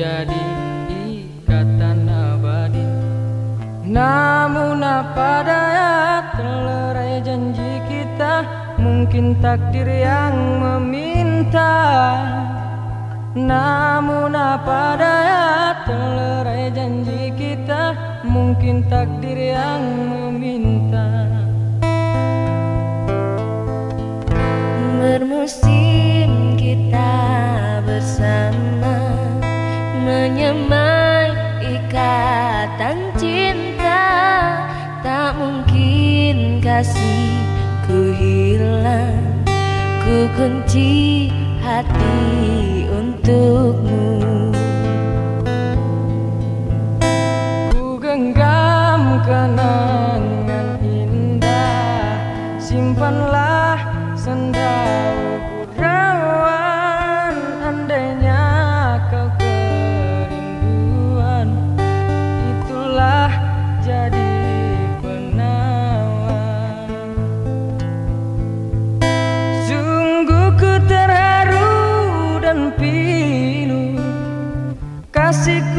menjadi ikatan abadi. Namun apa daya terlerai janji kita Mungkin takdir yang meminta. Namun apa daya terlerai janji kita Mungkin takdir yang meminta. Bermusik kasih ku hilang Ku kunci hati untukmu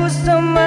was so much